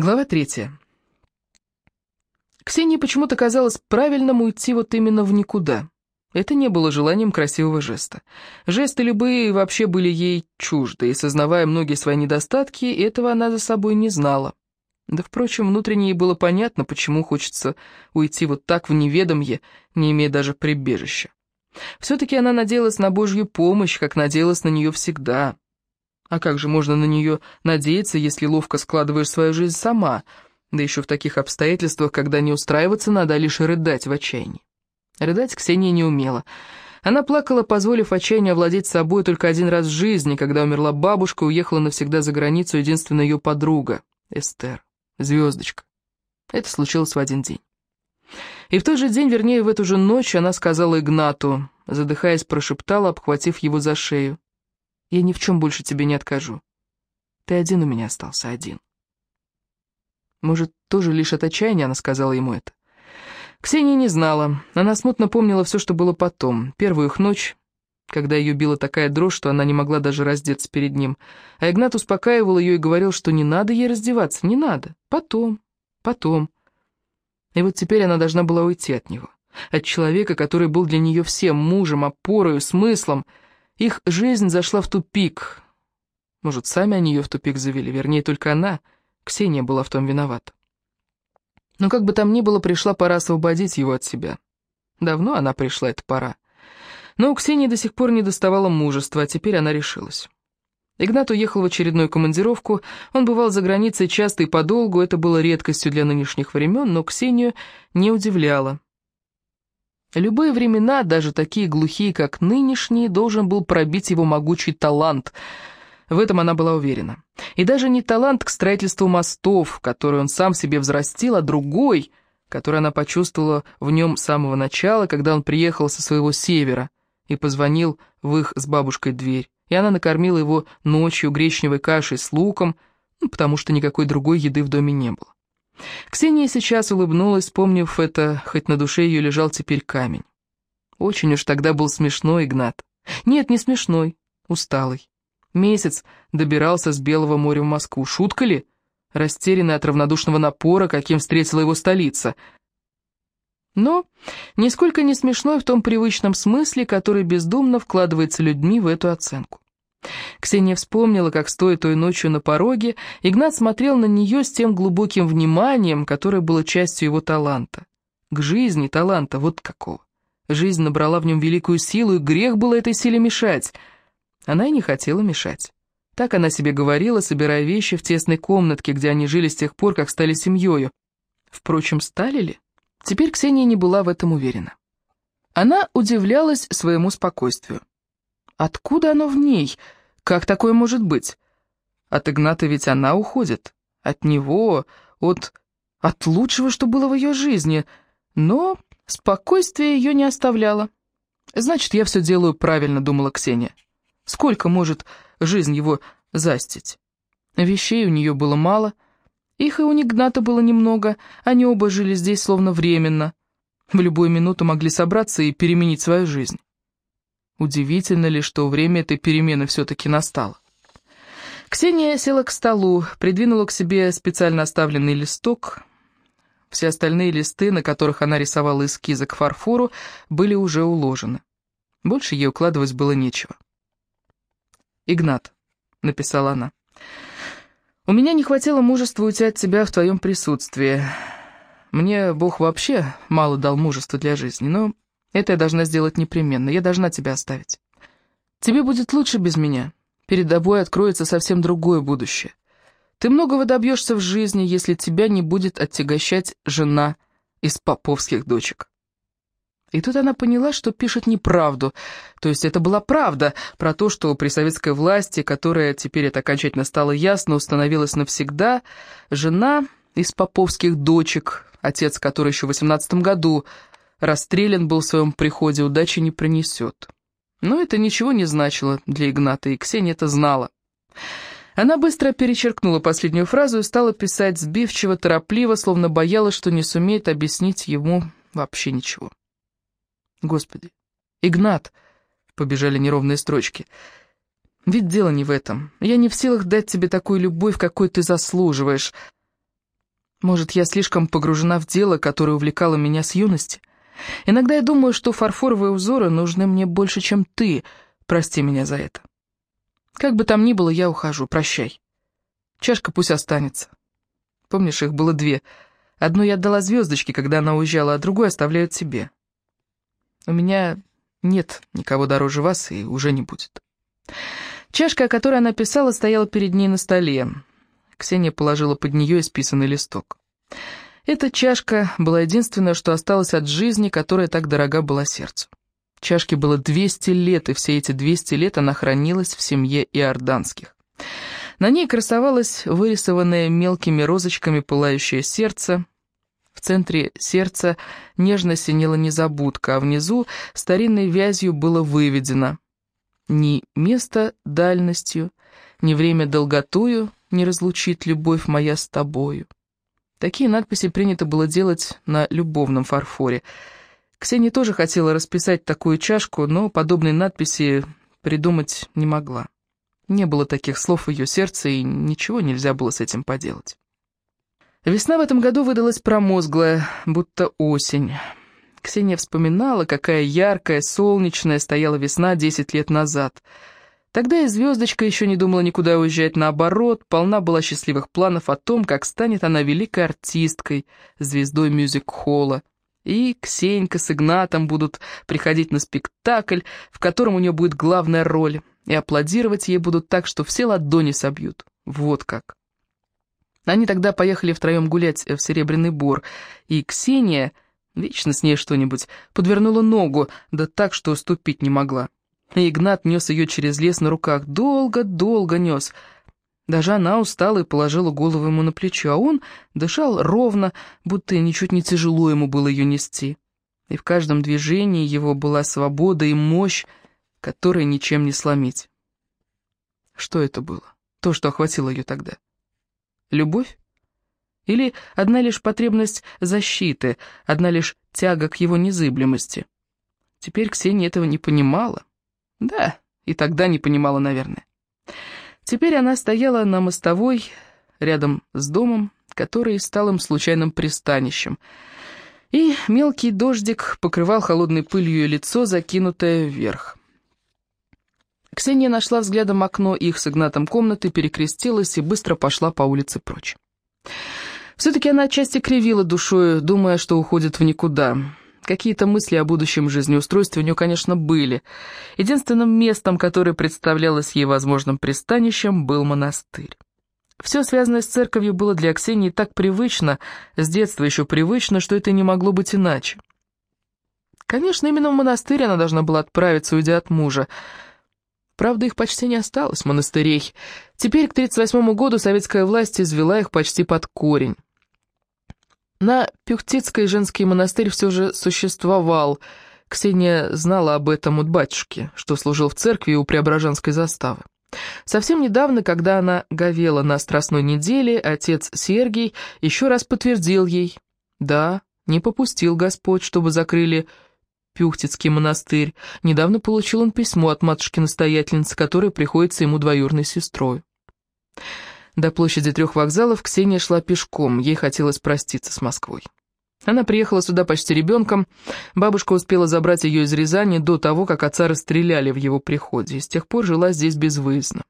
Глава третья. Ксении почему-то казалось правильным уйти вот именно в никуда. Это не было желанием красивого жеста. Жесты любые вообще были ей чужды, и, сознавая многие свои недостатки, этого она за собой не знала. Да, впрочем, внутренне ей было понятно, почему хочется уйти вот так в неведомье, не имея даже прибежища. Все-таки она надеялась на Божью помощь, как надеялась на нее всегда. А как же можно на нее надеяться, если ловко складываешь свою жизнь сама, да еще в таких обстоятельствах, когда не устраиваться надо, а лишь рыдать в отчаянии? Рыдать Ксения не умела. Она плакала, позволив отчаянию овладеть собой только один раз в жизни, когда умерла бабушка и уехала навсегда за границу единственная ее подруга, Эстер, звездочка. Это случилось в один день. И в тот же день, вернее, в эту же ночь, она сказала Игнату, задыхаясь, прошептала, обхватив его за шею. «Я ни в чем больше тебе не откажу. Ты один у меня остался, один». Может, тоже лишь от отчаяния она сказала ему это. Ксения не знала. Она смутно помнила все, что было потом. Первую их ночь, когда ее била такая дрожь, что она не могла даже раздеться перед ним. А Игнат успокаивал ее и говорил, что не надо ей раздеваться, не надо. Потом, потом. И вот теперь она должна была уйти от него. От человека, который был для нее всем мужем, опорой, смыслом. Их жизнь зашла в тупик. Может, сами они ее в тупик завели, вернее, только она, Ксения, была в том виновата. Но как бы там ни было, пришла пора освободить его от себя. Давно она пришла, эта пора. Но у Ксении до сих пор не доставало мужества, а теперь она решилась. Игнат уехал в очередную командировку, он бывал за границей часто и подолгу, это было редкостью для нынешних времен, но Ксению не удивляло. Любые времена, даже такие глухие, как нынешние, должен был пробить его могучий талант — в этом она была уверена. И даже не талант к строительству мостов, который он сам себе взрастил, а другой, который она почувствовала в нем с самого начала, когда он приехал со своего севера и позвонил в их с бабушкой дверь. И она накормила его ночью гречневой кашей с луком, ну, потому что никакой другой еды в доме не было. Ксения сейчас улыбнулась, вспомнив это, хоть на душе ее лежал теперь камень. Очень уж тогда был смешной Игнат. Нет, не смешной, усталый. Месяц добирался с Белого моря в Москву. Шутка ли? Растерянный от равнодушного напора, каким встретила его столица. Но нисколько не смешной в том привычном смысле, который бездумно вкладывается людьми в эту оценку. Ксения вспомнила, как, стоя той ночью на пороге, Игнат смотрел на нее с тем глубоким вниманием, которое было частью его таланта. К жизни таланта вот какого. Жизнь набрала в нем великую силу, и грех было этой силе мешать — она и не хотела мешать. Так она себе говорила, собирая вещи в тесной комнатке, где они жили с тех пор, как стали семьёю. Впрочем, стали ли? Теперь Ксения не была в этом уверена. Она удивлялась своему спокойствию. Откуда оно в ней? Как такое может быть? От Игната ведь она уходит. От него, от... от лучшего, что было в ее жизни. Но спокойствие ее не оставляло. «Значит, я все делаю правильно», — думала Ксения. Сколько может жизнь его застить? Вещей у нее было мало, их и у Нигната было немного, они оба жили здесь словно временно. В любую минуту могли собраться и переменить свою жизнь. Удивительно ли, что время этой перемены все-таки настало. Ксения села к столу, придвинула к себе специально оставленный листок. Все остальные листы, на которых она рисовала эскизы к фарфору, были уже уложены. Больше ей укладывать было нечего. «Игнат», — написала она, — «у меня не хватило мужества уйти от тебя в твоем присутствии. Мне Бог вообще мало дал мужества для жизни, но это я должна сделать непременно, я должна тебя оставить. Тебе будет лучше без меня, перед тобой откроется совсем другое будущее. Ты многого добьешься в жизни, если тебя не будет отягощать жена из поповских дочек». И тут она поняла, что пишет неправду. То есть это была правда про то, что при советской власти, которая, теперь это окончательно стало ясно, установилась навсегда, жена из поповских дочек, отец который еще в 18 году расстрелян был в своем приходе, удачи не принесет. Но это ничего не значило для Игната, и Ксения это знала. Она быстро перечеркнула последнюю фразу и стала писать сбивчиво, торопливо, словно боялась, что не сумеет объяснить ему вообще ничего. Господи, Игнат, побежали неровные строчки. Ведь дело не в этом. Я не в силах дать тебе такую любовь, какой ты заслуживаешь. Может, я слишком погружена в дело, которое увлекало меня с юности? Иногда я думаю, что фарфоровые узоры нужны мне больше, чем ты. Прости меня за это. Как бы там ни было, я ухожу. Прощай. Чашка пусть останется. Помнишь, их было две. Одну я отдала звездочке, когда она уезжала, а другую оставляю тебе. У меня нет никого дороже вас и уже не будет. Чашка, о которой она писала, стояла перед ней на столе. Ксения положила под нее исписанный листок. Эта чашка была единственное, что осталось от жизни, которая так дорога была сердцу. Чашке было 200 лет, и все эти 200 лет она хранилась в семье иорданских. На ней красовалось вырисованное мелкими розочками пылающее сердце. В центре сердца нежно синела незабудка, а внизу старинной вязью было выведено «Ни место дальностью, ни время долготою не разлучит любовь моя с тобою». Такие надписи принято было делать на любовном фарфоре. Ксения тоже хотела расписать такую чашку, но подобной надписи придумать не могла. Не было таких слов в ее сердце, и ничего нельзя было с этим поделать. Весна в этом году выдалась промозглая, будто осень. Ксения вспоминала, какая яркая, солнечная стояла весна десять лет назад. Тогда и звездочка еще не думала никуда уезжать, наоборот, полна была счастливых планов о том, как станет она великой артисткой, звездой мюзик-холла. И Ксенька с Игнатом будут приходить на спектакль, в котором у нее будет главная роль и аплодировать ей будут так, что все ладони собьют. Вот как. Они тогда поехали втроем гулять в Серебряный Бор, и Ксения, вечно с ней что-нибудь, подвернула ногу, да так, что ступить не могла. И Игнат нес ее через лес на руках, долго-долго нес. Даже она устала и положила голову ему на плечо, а он дышал ровно, будто ничуть не тяжело ему было ее нести. И в каждом движении его была свобода и мощь, которые ничем не сломить. Что это было? То, что охватило ее тогда? Любовь? Или одна лишь потребность защиты, одна лишь тяга к его незыблемости? Теперь Ксения этого не понимала. Да, и тогда не понимала, наверное. Теперь она стояла на мостовой рядом с домом, который стал им случайным пристанищем, и мелкий дождик покрывал холодной пылью лицо, закинутое вверх. Ксения нашла взглядом окно их с Игнатом комнаты, перекрестилась и быстро пошла по улице прочь. Все-таки она отчасти кривила душою, думая, что уходит в никуда. Какие-то мысли о будущем жизнеустройстве у нее, конечно, были. Единственным местом, которое представлялось ей возможным пристанищем, был монастырь. Все связанное с церковью было для Ксении так привычно, с детства еще привычно, что это не могло быть иначе. Конечно, именно в монастырь она должна была отправиться, уйдя от мужа, Правда, их почти не осталось, монастырей. Теперь, к 1938 году, советская власть извела их почти под корень. На Пюхтицкой женский монастырь все же существовал. Ксения знала об этом от батюшки, что служил в церкви у Преображенской заставы. Совсем недавно, когда она говела на Страстной неделе, отец Сергий еще раз подтвердил ей, да, не попустил Господь, чтобы закрыли Пюхтицкий монастырь. Недавно получил он письмо от матушки-настоятельницы, которая приходится ему двоюрной сестрой. До площади трех вокзалов Ксения шла пешком, ей хотелось проститься с Москвой. Она приехала сюда почти ребенком, бабушка успела забрать ее из Рязани до того, как отца расстреляли в его приходе, и с тех пор жила здесь безвыездно.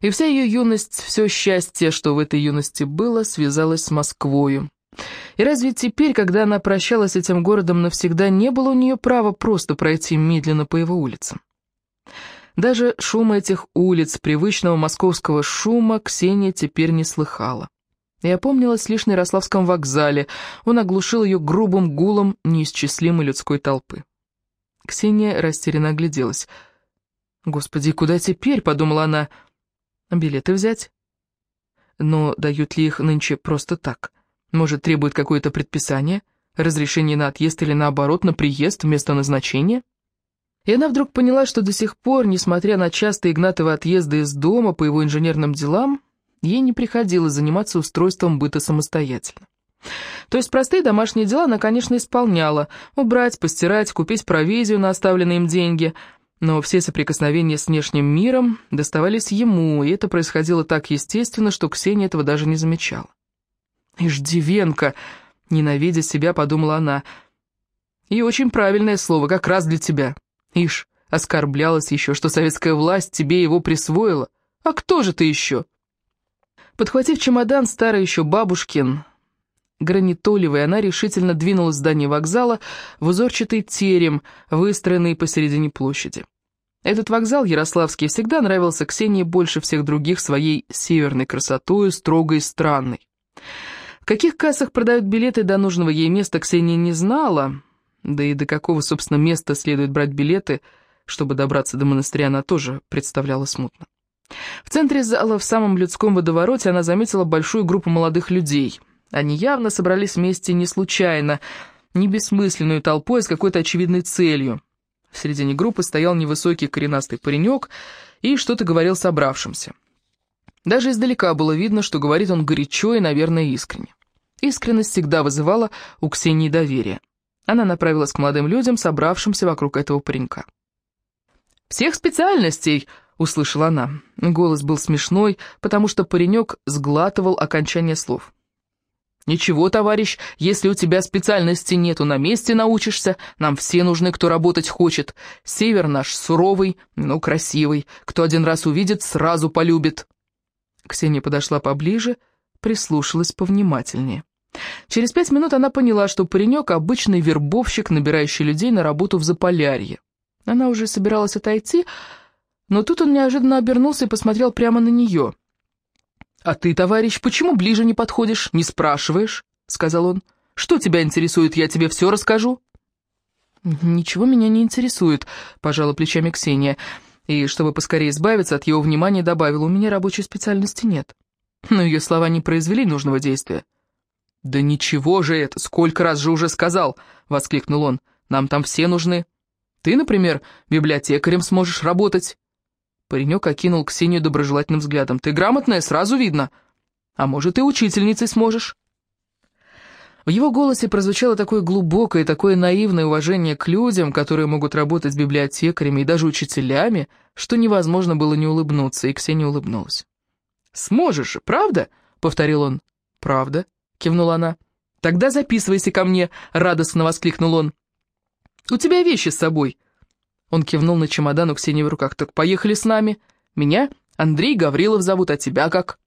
И вся ее юность, все счастье, что в этой юности было, связалось с Москвою. И разве теперь, когда она прощалась с этим городом навсегда, не было у нее права просто пройти медленно по его улицам? Даже шума этих улиц, привычного московского шума, Ксения теперь не слыхала. И опомнилась лишь на Ярославском вокзале, он оглушил ее грубым гулом неисчислимой людской толпы. Ксения растерянно огляделась. «Господи, куда теперь?» — подумала она. «Билеты взять?» «Но дают ли их нынче просто так?» Может, требует какое-то предписание, разрешение на отъезд или наоборот, на приезд вместо назначения? И она вдруг поняла, что до сих пор, несмотря на частые Игнатовы отъезды из дома по его инженерным делам, ей не приходилось заниматься устройством быта самостоятельно. То есть простые домашние дела она, конечно, исполняла. Убрать, постирать, купить провизию на оставленные им деньги. Но все соприкосновения с внешним миром доставались ему, и это происходило так естественно, что Ксения этого даже не замечала. «Иждивенко!» — ненавидя себя, подумала она. «И очень правильное слово, как раз для тебя. Ишь, оскорблялась еще, что советская власть тебе его присвоила. А кто же ты еще?» Подхватив чемодан, старый еще бабушкин, гранитолевый, она решительно двинулась в здание вокзала в узорчатый терем, выстроенный посередине площади. Этот вокзал Ярославский всегда нравился Ксении больше всех других своей северной красотою, строгой и странной. В каких кассах продают билеты до нужного ей места, Ксения не знала, да и до какого, собственно, места следует брать билеты, чтобы добраться до монастыря, она тоже представляла смутно. В центре зала, в самом людском водовороте, она заметила большую группу молодых людей. Они явно собрались вместе не случайно, не бессмысленную толпой с какой-то очевидной целью. В середине группы стоял невысокий коренастый паренек и что-то говорил собравшимся. Даже издалека было видно, что говорит он горячо и, наверное, искренне. Искренность всегда вызывала у Ксении доверие. Она направилась к молодым людям, собравшимся вокруг этого паренька. «Всех специальностей!» — услышала она. Голос был смешной, потому что паренек сглатывал окончание слов. «Ничего, товарищ, если у тебя специальности нету, на месте научишься. Нам все нужны, кто работать хочет. Север наш суровый, но красивый. Кто один раз увидит, сразу полюбит». Ксения подошла поближе, прислушалась повнимательнее. Через пять минут она поняла, что паренек — обычный вербовщик, набирающий людей на работу в Заполярье. Она уже собиралась отойти, но тут он неожиданно обернулся и посмотрел прямо на нее — «А ты, товарищ, почему ближе не подходишь, не спрашиваешь?» — сказал он. «Что тебя интересует, я тебе все расскажу». «Ничего меня не интересует», — пожала плечами Ксения. И, чтобы поскорее избавиться от его внимания, добавила, «У меня рабочей специальности нет». Но ее слова не произвели нужного действия. «Да ничего же это, сколько раз же уже сказал!» — воскликнул он. «Нам там все нужны. Ты, например, библиотекарем сможешь работать». Паренек окинул Ксению доброжелательным взглядом. «Ты грамотная, сразу видно. А может, и учительницей сможешь». В его голосе прозвучало такое глубокое, такое наивное уважение к людям, которые могут работать библиотекарями и даже учителями, что невозможно было не улыбнуться, и Ксения улыбнулась. «Сможешь же, правда?» — повторил он. «Правда?» — кивнула она. «Тогда записывайся ко мне», — радостно воскликнул он. «У тебя вещи с собой. Он кивнул на чемодан у Ксении в руках. «Так поехали с нами. Меня Андрей Гаврилов зовут, а тебя как?»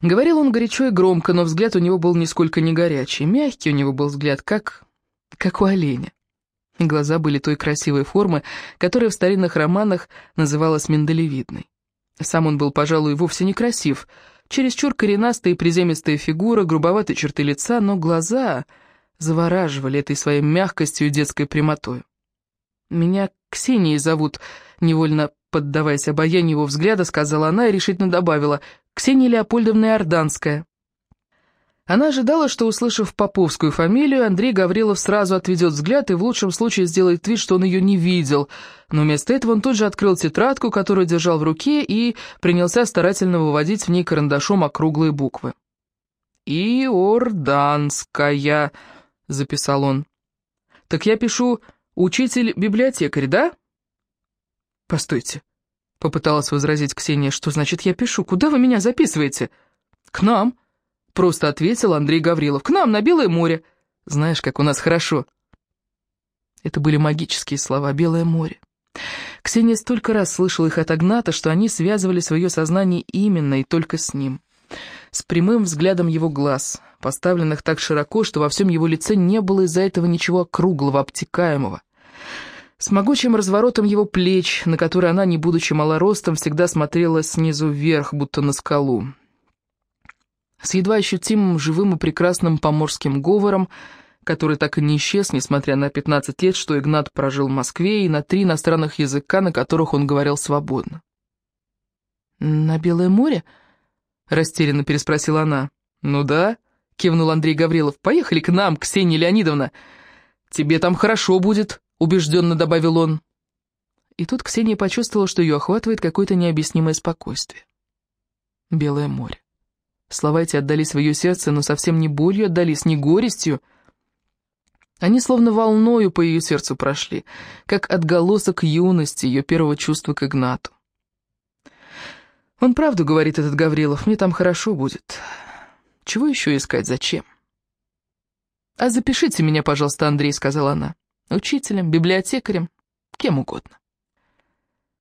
Говорил он горячо и громко, но взгляд у него был нисколько не горячий. Мягкий у него был взгляд, как... как у оленя. Глаза были той красивой формы, которая в старинных романах называлась миндалевидной. Сам он был, пожалуй, вовсе не красив. Чересчур коренастая и приземистая фигура, грубоватые черты лица, но глаза завораживали этой своей мягкостью и детской прямотой. «Меня Ксенией зовут», — невольно поддаваясь обаянию его взгляда, сказала она и решительно добавила, «Ксения Леопольдовна Иорданская». Она ожидала, что, услышав поповскую фамилию, Андрей Гаврилов сразу отведет взгляд и в лучшем случае сделает вид, что он ее не видел, но вместо этого он тут же открыл тетрадку, которую держал в руке, и принялся старательно выводить в ней карандашом округлые буквы. «Иорданская», — записал он. «Так я пишу «Учитель-библиотекарь, да?» «Постойте», — попыталась возразить Ксения, «что значит я пишу? Куда вы меня записываете?» «К нам», — просто ответил Андрей Гаврилов, «к нам, на Белое море. Знаешь, как у нас хорошо». Это были магические слова «Белое море». Ксения столько раз слышала их от Агната, что они связывали свое сознание именно и только с ним. С прямым взглядом его глаз, поставленных так широко, что во всем его лице не было из-за этого ничего круглого, обтекаемого с могучим разворотом его плеч, на который она, не будучи малоростом, всегда смотрела снизу вверх, будто на скалу. С едва ощутимым живым и прекрасным поморским говором, который так и не исчез, несмотря на 15 лет, что Игнат прожил в Москве, и на три иностранных языка, на которых он говорил свободно. «На Белое море?» — растерянно переспросила она. «Ну да», — кивнул Андрей Гаврилов, — «поехали к нам, Ксения Леонидовна. Тебе там хорошо будет». — убежденно добавил он. И тут Ксения почувствовала, что ее охватывает какое-то необъяснимое спокойствие. Белое море. Слова эти отдались в ее сердце, но совсем не болью отдались, не горестью. Они словно волною по ее сердцу прошли, как отголосок юности, ее первого чувства к Игнату. «Он правду говорит, этот Гаврилов, мне там хорошо будет. Чего еще искать, зачем? «А запишите меня, пожалуйста, Андрей», — сказала она. «Учителем, библиотекарем, кем угодно».